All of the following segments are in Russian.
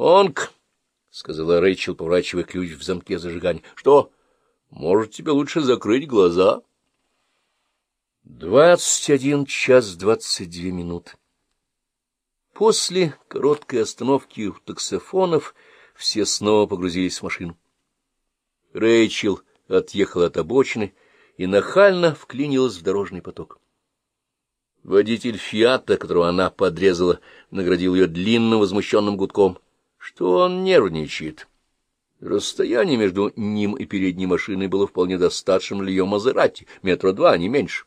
«Онг!» — сказала Рэйчел, поворачивая ключ в замке зажигания. — Что? Может, тебе лучше закрыть глаза? Двадцать один час двадцать две минуты. После короткой остановки у таксофонов все снова погрузились в машину. Рэйчел отъехала от обочины и нахально вклинилась в дорожный поток. Водитель «Фиата», которого она подрезала, наградил ее длинным возмущенным гудком — что он нервничает. Расстояние между ним и передней машиной было вполне достаточным для ее Мазерати, метра два, не меньше.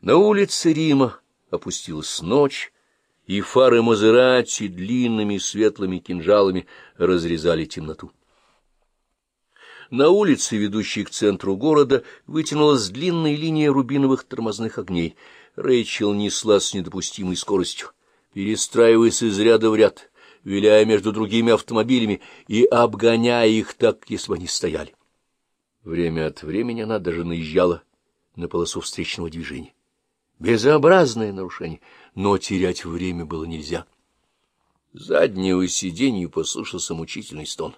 На улице Рима опустилась ночь, и фары Мазерати длинными светлыми кинжалами разрезали темноту. На улице, ведущей к центру города, вытянулась длинная линия рубиновых тормозных огней. Рэйчел несла с недопустимой скоростью, перестраиваясь из ряда в ряд — виляя между другими автомобилями и обгоняя их так, если бы они стояли. Время от времени она даже наезжала на полосу встречного движения. Безобразное нарушение, но терять время было нельзя. Заднего сиденья послышался мучительный стон.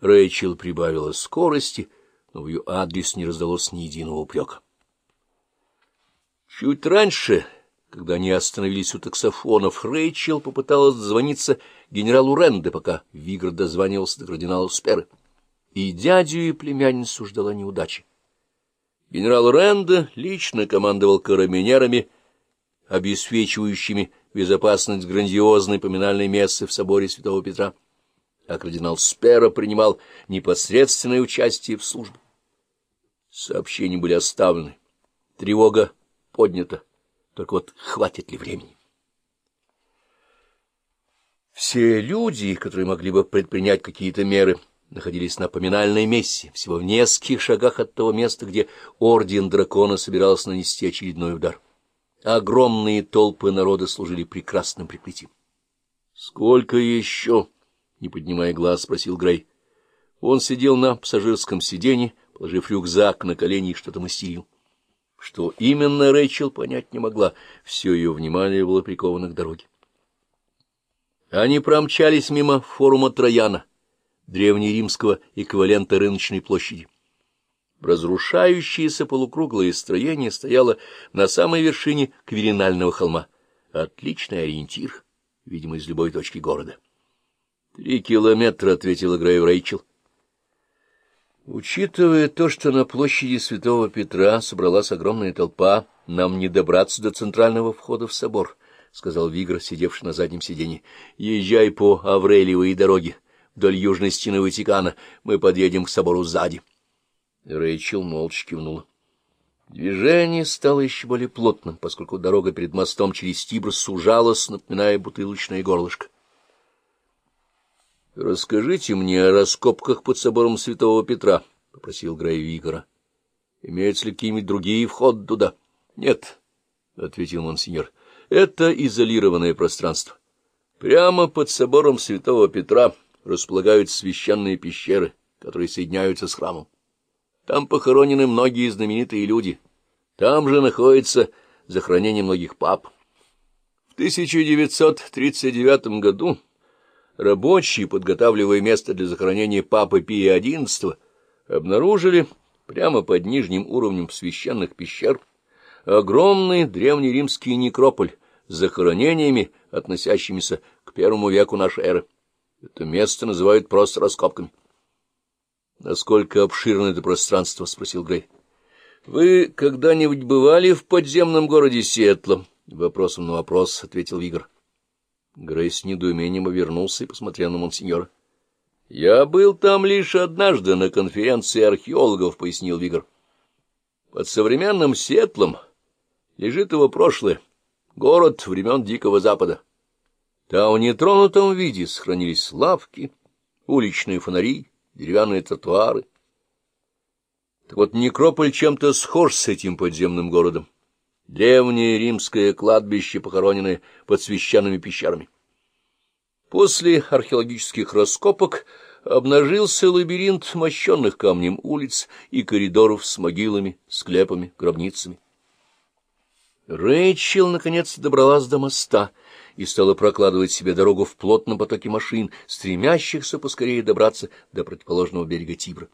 Рэйчел прибавила скорости, но в ее адрес не раздалось ни единого упрека. Чуть раньше когда они остановились у таксофонов, Рэйчел попыталась дозвониться генералу Ренде, пока Вигр дозванивался до кардинала Сперы. И дядю и племянницу ждала неудачи. Генерал Ренде лично командовал карабинерами, обеспечивающими безопасность грандиозной поминальной мессы в соборе Святого Петра, а кардинал Спера принимал непосредственное участие в службе. Сообщения были оставлены. Тревога поднята. Только вот хватит ли времени? Все люди, которые могли бы предпринять какие-то меры, находились на поминальной мессе, всего в нескольких шагах от того места, где Орден Дракона собирался нанести очередной удар. Огромные толпы народа служили прекрасным прикрытием. — Сколько еще? — не поднимая глаз, спросил Грей. Он сидел на пассажирском сиденье, положив рюкзак на колени и что-то мастерил. Что именно Рэйчел понять не могла, все ее внимание было приковано к дороге. Они промчались мимо форума Трояна, древнеримского эквивалента рыночной площади. Разрушающееся полукруглое строение стояло на самой вершине Кверинального холма. Отличный ориентир, видимо, из любой точки города. — Три километра, — ответила Грей Рэйчел. Учитывая то, что на площади Святого Петра собралась огромная толпа, нам не добраться до центрального входа в собор, — сказал Вигр, сидевший на заднем сиденье. — Езжай по Аврелиевой дороге вдоль южной стены Ватикана. Мы подъедем к собору сзади. Рэйчел молча кивнула. Движение стало еще более плотным, поскольку дорога перед мостом через Тибр сужалась, напоминая бутылочное горлышко. — Расскажите мне о раскопках под собором святого Петра, — попросил Грей Вигора. — Имеются ли какие-нибудь другие входы туда? — Нет, — ответил монсеньор, — это изолированное пространство. Прямо под собором святого Петра располагаются священные пещеры, которые соединяются с храмом. Там похоронены многие знаменитые люди. Там же находится захоронение многих пап. В 1939 году рабочие, подготавливая место для захоронения папы Пия XI, обнаружили прямо под нижним уровнем священных пещер огромный древнеримский некрополь с захоронениями, относящимися к первому веку нашей эры. Это место называют просто раскопками. — Насколько обширно это пространство? — спросил Грей. — Вы когда-нибудь бывали в подземном городе Сиэтла? — вопросом на вопрос ответил Вигр. Грей с недоумением обернулся и посмотрел на монсеньора. — Я был там лишь однажды на конференции археологов, — пояснил Вигр. — Под современным Сетлом лежит его прошлое, город времен Дикого Запада. Там в нетронутом виде сохранились лавки, уличные фонари, деревянные тротуары. Так вот, некрополь чем-то схож с этим подземным городом древнее римское кладбище, похороненное под священными пещерами. После археологических раскопок обнажился лабиринт мощенных камнем улиц и коридоров с могилами, склепами, гробницами. Рэйчел, наконец, добралась до моста и стала прокладывать себе дорогу в плотном потоке машин, стремящихся поскорее добраться до противоположного берега Тибра.